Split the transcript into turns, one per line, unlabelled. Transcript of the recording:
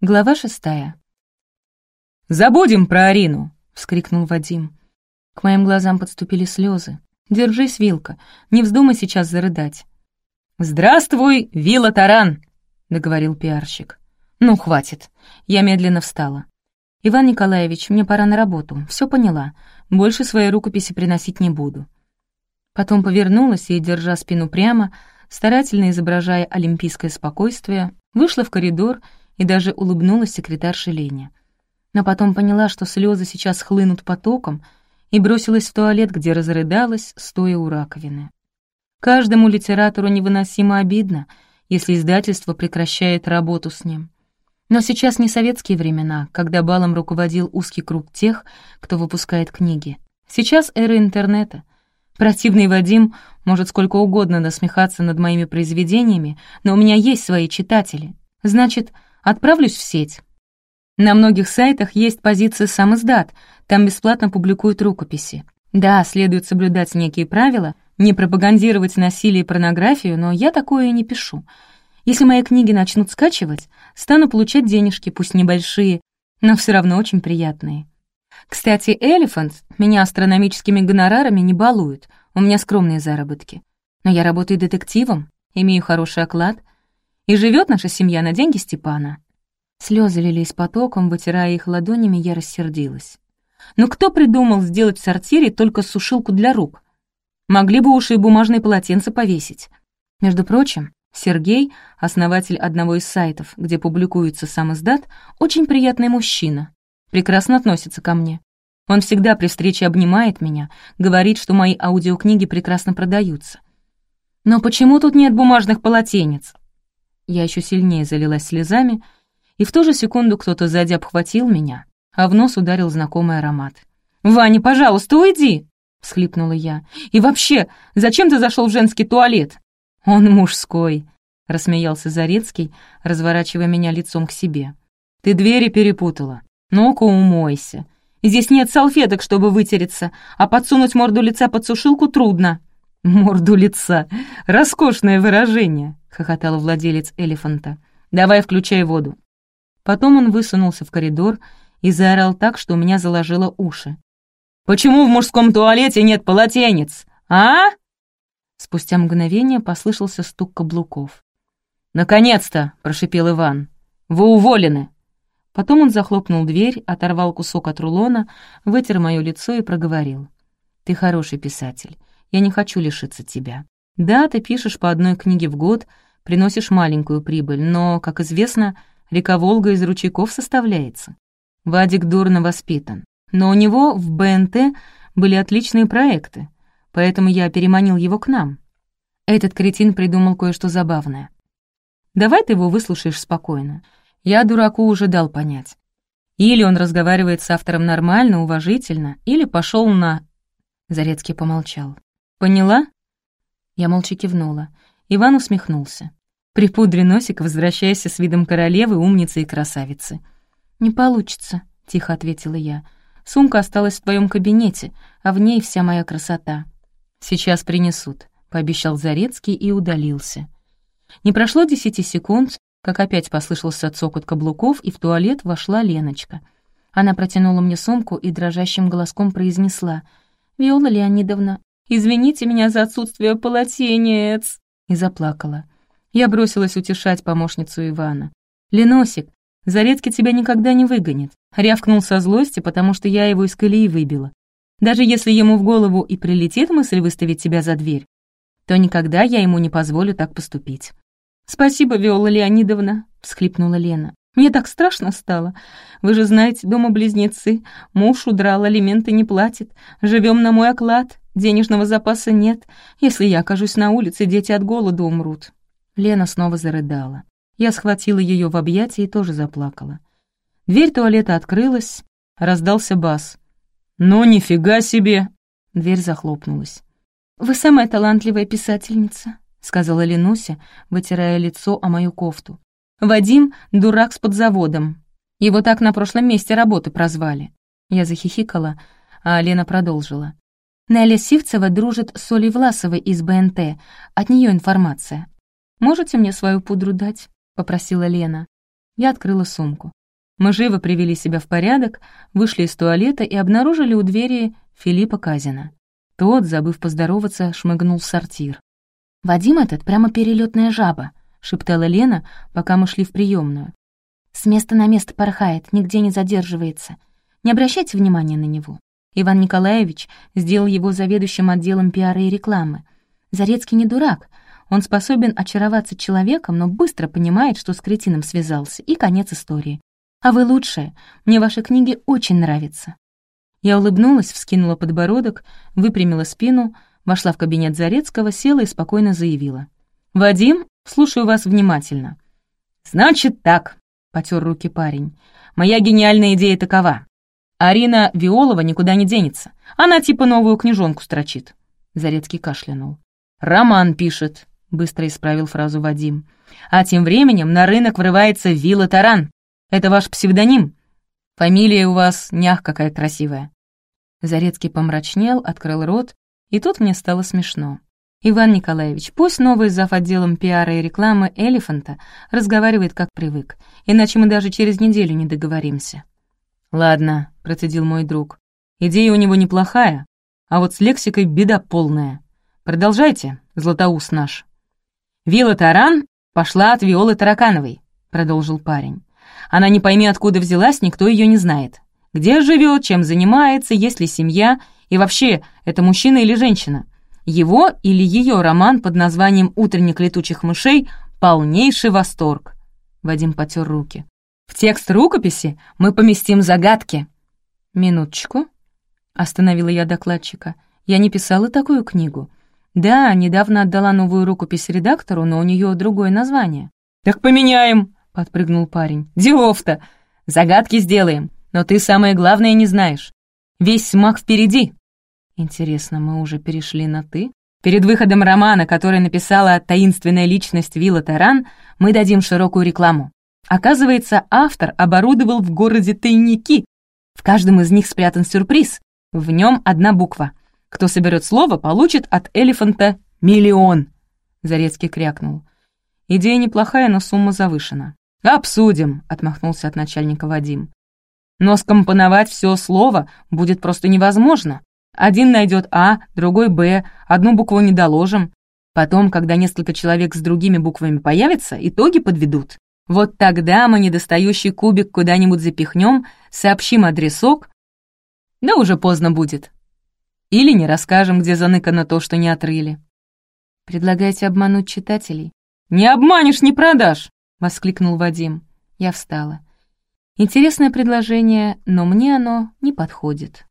Глава шестая.
«Забудем про Арину!» — вскрикнул Вадим.
К моим глазам подступили слезы. «Держись, Вилка, не вздумай сейчас зарыдать».
«Здравствуй, Вилла Таран!» — договорил пиарщик.
«Ну, хватит». Я медленно встала. «Иван Николаевич, мне пора на работу. Все поняла. Больше свои рукописи приносить не буду». Потом повернулась и, держа спину прямо, старательно изображая олимпийское спокойствие, вышла в коридор и даже улыбнулась секретарше Лене. Но потом поняла, что слезы сейчас хлынут потоком, и бросилась в туалет, где разрыдалась, стоя у раковины. Каждому литератору невыносимо обидно, если издательство прекращает работу с ним. Но сейчас не советские времена, когда балом руководил узкий круг тех, кто выпускает книги. Сейчас эра интернета. Противный Вадим может сколько угодно насмехаться над моими произведениями, но у меня есть свои читатели. Значит, Отправлюсь в сеть. На многих сайтах есть позиция «Сам издат», там бесплатно публикуют рукописи. Да, следует соблюдать некие правила, не пропагандировать насилие и порнографию, но я такое и не пишу. Если мои книги начнут скачивать, стану получать денежки, пусть небольшие, но все равно очень приятные. Кстати, Elephant меня астрономическими гонорарами не балует, у меня скромные заработки. Но я работаю детективом, имею хороший оклад, и живет наша семья на деньги Степана». Слезы лились потоком, вытирая их ладонями, я рассердилась. «Но кто придумал сделать в сортире только сушилку для рук? Могли бы уж и бумажные полотенца повесить. Между прочим, Сергей, основатель одного из сайтов, где публикуется сам издат, очень приятный мужчина. Прекрасно относится ко мне. Он всегда при встрече обнимает меня, говорит, что мои аудиокниги прекрасно продаются. Но почему тут нет бумажных полотенец? Я еще сильнее залилась слезами, и в ту же секунду кто-то сзади обхватил меня, а в нос ударил знакомый аромат. «Ваня, пожалуйста, уйди!» — всхлипнула я. «И вообще, зачем ты зашел в женский туалет?» «Он мужской», — рассмеялся Зарецкий, разворачивая меня лицом к себе. «Ты двери перепутала. Ну-ка умойся. Здесь нет салфеток, чтобы вытереться, а подсунуть морду лица под сушилку трудно». «Морду лица! Роскошное выражение!» — хохотал владелец элефанта. «Давай включай воду». Потом он высунулся в коридор и заорал так, что у меня заложило уши. «Почему в мужском туалете нет полотенец, а?» Спустя мгновение послышался стук каблуков. «Наконец-то!» — прошипел Иван. «Вы уволены!» Потом он захлопнул дверь, оторвал кусок от рулона, вытер мое лицо и проговорил. «Ты хороший писатель. Я не хочу лишиться тебя. Да, ты пишешь по одной книге в год, приносишь маленькую прибыль, но, как известно, река Волга из ручейков составляется. Вадик дурно воспитан, но у него в БНТ были отличные проекты, поэтому я переманил его к нам. Этот кретин придумал кое-что забавное. Давай ты его выслушаешь спокойно. Я дураку уже дал понять. Или он разговаривает с автором нормально, уважительно, или пошел на... Зарецкий помолчал. «Поняла?» Я молча кивнула. Иван усмехнулся. «Припудри носик, возвращайся с видом королевы, умницы и красавицы». «Не получится», — тихо ответила я. «Сумка осталась в твоем кабинете, а в ней вся моя красота». «Сейчас принесут», — пообещал Зарецкий и удалился. Не прошло десяти секунд, как опять послышался цокот каблуков, и в туалет вошла Леночка. Она протянула мне сумку и дрожащим голоском произнесла. «Виола Леонидовна, Извините меня за отсутствие полотенец!» И заплакала. Я бросилась утешать помощницу Ивана. «Леносик, Зарецкий тебя никогда не выгонит», рявкнул со злости, потому что я его из колеи выбила. «Даже если ему в голову и прилетит мысль выставить тебя за дверь, то никогда я ему не позволю так поступить». «Спасибо, Виола Леонидовна», — всхлипнула Лена. «Мне так страшно стало. Вы же знаете, дома близнецы. Муж удрал, алименты не платит. Живем на мой оклад. Денежного запаса нет. Если я окажусь на улице, дети от голода умрут». Лена снова зарыдала. Я схватила ее в объятия и тоже заплакала. Дверь туалета открылась, раздался бас. «Ну, нифига себе!» Дверь захлопнулась. «Вы самая талантливая писательница», — сказала Ленуся, вытирая лицо о мою кофту. «Вадим — дурак с подзаводом. Его так на прошлом месте работы прозвали». Я захихикала, а Лена продолжила. Неля Сивцева дружит с Олей Власовой из БНТ. От нее информация. «Можете мне свою пудру дать?» — попросила Лена. Я открыла сумку. Мы живо привели себя в порядок, вышли из туалета и обнаружили у двери Филиппа Казина. Тот, забыв поздороваться, шмыгнул в сортир. «Вадим этот прямо перелетная жаба», — шептала Лена, пока мы шли в приемную. «С места на место порхает, нигде не задерживается. Не обращайте внимания на него. Иван Николаевич сделал его заведующим отделом пиара и рекламы. Зарецкий не дурак. Он способен очароваться человеком, но быстро понимает, что с кретином связался, и конец истории. А вы лучшая. Мне ваши книги очень нравятся». Я улыбнулась, вскинула подбородок, выпрямила спину, вошла в кабинет Зарецкого, села и спокойно заявила. «Вадим, слушаю вас внимательно».
«Значит так», — потер руки парень. «Моя гениальная идея такова. Арина Виолова никуда не денется. Она типа новую книжонку строчит». Зарецкий кашлянул. «Роман пишет», — быстро исправил фразу Вадим. «А тем временем на рынок врывается Вилла Таран. Это ваш псевдоним? Фамилия у вас нях какая красивая».
Зарецкий помрачнел, открыл рот, и тут мне стало смешно. Иван Николаевич, пусть новый зав. отделом пиара и рекламы «Элефанта» разговаривает как привык, иначе мы даже через неделю не договоримся.
«Ладно», — процедил мой друг. «Идея у него неплохая, а вот с лексикой беда полная. Продолжайте, Златоуст наш». «Вилла Таран пошла от Виолы Таракановой», — продолжил парень. «Она не пойми, откуда взялась, никто ее не знает. Где живет, чем занимается, есть ли семья, и вообще, это мужчина или женщина. Его или ее роман под названием «Утренник летучих мышей» — полнейший восторг». Вадим потер руки. В текст рукописи мы поместим загадки».
«Минуточку», — остановила я докладчика. «Я не писала такую книгу. Да, недавно отдала новую рукопись редактору, но у нее другое название».
«Так поменяем», — подпрыгнул парень. «Делов-то! Загадки сделаем, но ты самое главное не знаешь. Весь смак впереди».
«Интересно, мы уже перешли на «ты»?»
Перед выходом романа, который написала таинственная личность Вилла Таран, мы дадим широкую рекламу. Оказывается, автор оборудовал в городе тайники. В каждом из них спрятан сюрприз. В нем одна буква. Кто соберет слово, получит от элефанта миллион. Зарецкий крякнул. Идея неплохая, но сумма завышена. «Обсудим», — отмахнулся от начальника Вадим. «Но скомпоновать все слово будет просто невозможно. Один найдет А, другой Б, одну букву не доложим. Потом, когда несколько человек с другими буквами появятся, итоги подведут. Вот тогда мы недостающий кубик куда-нибудь запихнем, сообщим адресок, да уже поздно будет. Или не расскажем, где заныкано то, что не отрыли.
Предлагаете обмануть читателей?
«Не обманешь, не продашь!» — воскликнул Вадим.
Я встала. Интересное предложение, но мне оно не подходит.